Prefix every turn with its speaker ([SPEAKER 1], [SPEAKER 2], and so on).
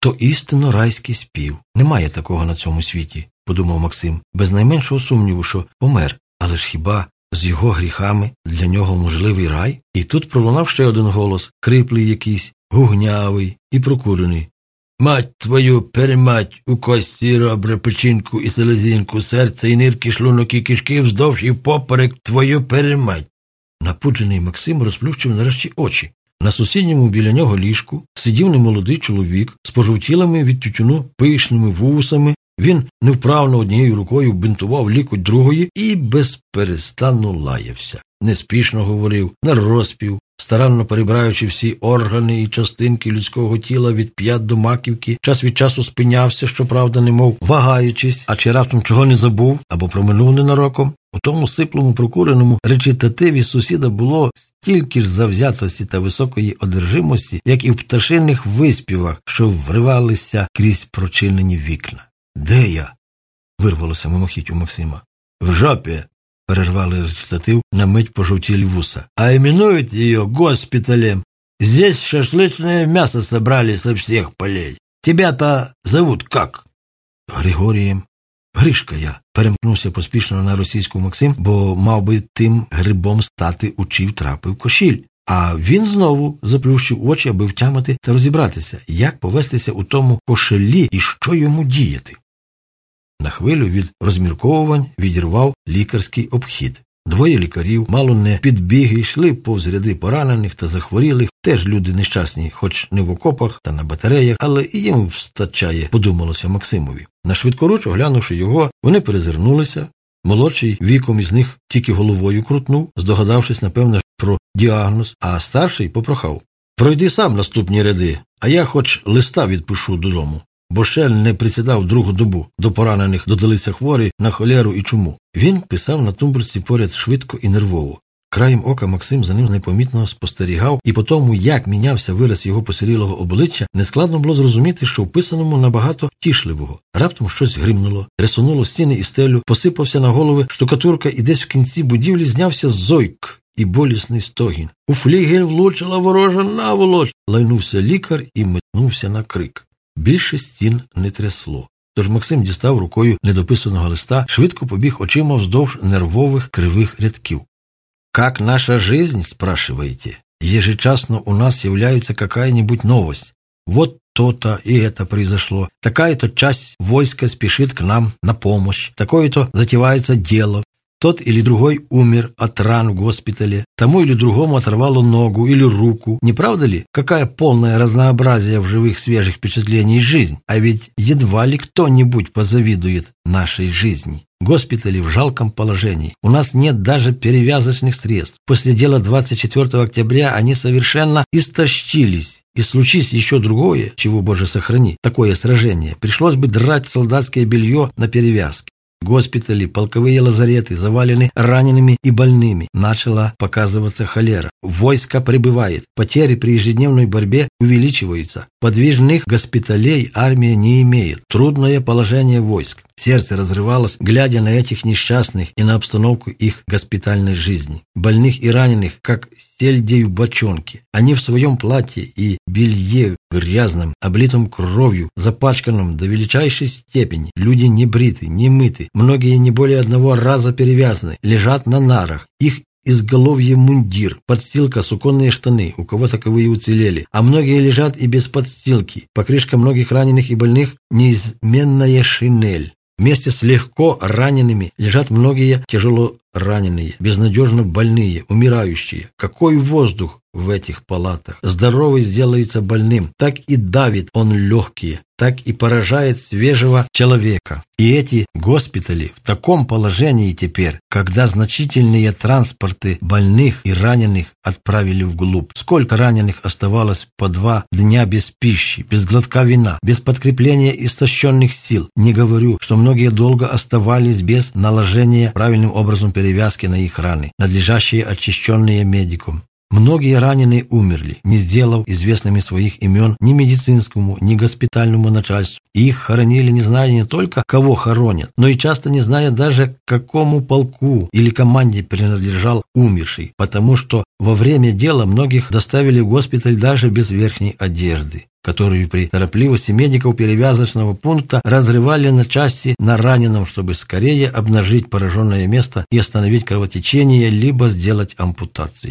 [SPEAKER 1] То істинно райський спів. Немає такого на цьому світі, подумав Максим, без найменшого сумніву, що помер. Але ж хіба з його гріхами для нього можливий рай? І тут пролунав ще один голос, хриплий якийсь, гугнявий і прокурений. Мать твою перемать у кості робре печінку і селезінку, серце і нирки, шлунок і кишки вздовж і поперек твою перемать. Напуджений Максим розплющив нарешті очі. На сусідньому біля нього ліжку сидів немолодий чоловік з пожовтілими від тютюну пишними вусами. Він невправно однією рукою бинтував лікоть другої і безперестанно лаявся. Неспішно говорив, на розпів, старанно перебираючи всі органи і частинки людського тіла від п'ят до маківки, час від часу спинявся, щоправда, немов вагаючись, а чи раптом чого не забув або проминув ненароком. У тому сиплому прокуреному речитативі сусіда було стільки ж завзятості та високої одержимості, як і в пташиних виспівах, що вривалися крізь прочинені вікна. Де я? вирвалося мимохідь у Максима. В жопі. Перервали речитатив на мить пожовтілі вуса. А именуют ее госпиталем. Здесь шашлычное мясо собрали со всех полей. Тебя-то зовут как? Григорієм. Гришка я, перемкнувся поспішно на російську Максим, бо мав би тим грибом стати учив трапив кошіль. А він знову заплющив очі, аби втямити та розібратися, як повестися у тому кошелі і що йому діяти. На хвилю від розмірковувань відірвав лікарський обхід. Двоє лікарів, мало не підбіги, йшли повз ряди поранених та захворілих, теж люди нещасні, хоч не в окопах та на батареях, але і їм встачає, подумалося Максимові. На швидкоруч, оглянувши його, вони перезирнулися. Молодший віком із них тільки головою крутнув, здогадавшись, напевне, про діагноз, а старший попрохав Пройди сам наступні ряди, а я хоч листа відпишу додому бо ще не присідав другу добу. До поранених додалися хворі на холеру і чуму. Він писав на тумбурці поряд швидко і нервово. Краєм ока Максим за ним непомітно спостерігав, і по тому, як мінявся вираз його посирілого обличчя, нескладно було зрозуміти, що вписаному набагато тішливого. Раптом щось гримнуло, рисунуло стіни і стелю, посипався на голови штукатурка, і десь в кінці будівлі знявся зойк і болісний стогін. У флігель влучила ворожа наволоч. лайнувся лікар і метнувся на крик. Більше стін не трясло. Тож Максим дістав рукою недописаного листа, швидко побіг очима вздовж нервових кривих рядків. «Как наша жизнь, спрашиваете? Ежечасно у нас является какая-нибудь новость. Вот то-то и это произошло. Такая-то часть войска спешит к нам на помощь. Такое-то затевается дело. Тот или другой умер от ран в госпитале, тому или другому оторвало ногу или руку. Не правда ли? Какая полное разнообразие в живых свежих впечатлений жизнь. А ведь едва ли кто-нибудь позавидует нашей жизни. Госпитали в жалком положении. У нас нет даже перевязочных средств. После дела 24 октября они совершенно истощились. И случись еще другое, чего, Боже, сохрани, такое сражение, пришлось бы драть солдатское белье на перевязке. Госпитали, полковые лазареты завалены ранеными и больными. Начала показываться холера. Войско прибывает. Потери при ежедневной борьбе увеличиваются. Подвижных госпиталей армия не имеет. Трудное положение войск. Сердце разрывалось, глядя на этих несчастных и на обстановку их госпитальной жизни. Больных и раненых, как сельдей в бочонке. Они в своем платье и белье грязном, облитом кровью, запачканном до величайшей степени. Люди не бриты, не мыты, многие не более одного раза перевязаны, лежат на нарах. Их изголовье мундир, подстилка, суконные штаны, у кого таковые уцелели, а многие лежат и без подстилки. Покрышка многих раненых и больных – неизменная шинель. Вместе с легко ранеными лежат многие тяжело раненые, безнадежно больные, умирающие. Какой воздух в этих палатах! Здоровый сделается больным, так и давит он легкие, так и поражает свежего человека. И эти госпитали в таком положении теперь, когда значительные транспорты больных и раненых отправили вглубь. Сколько раненых оставалось по два дня без пищи, без глотка вина, без подкрепления истощенных сил. Не говорю, что многие долго оставались без наложения правильным образом перевязки на их раны, надлежащие очищенные медиком. Многие раненые умерли, не сделав известными своих имен ни медицинскому, ни госпитальному начальству. Их хоронили, не зная не только, кого хоронят, но и часто не зная даже, какому полку или команде принадлежал умерший, потому что во время дела многих доставили в госпиталь даже без верхней одежды. которую при торопливости медиков перевязочного пункта разрывали на части на раненом, чтобы скорее обнажить пораженное место и остановить кровотечение, либо сделать ампутацию.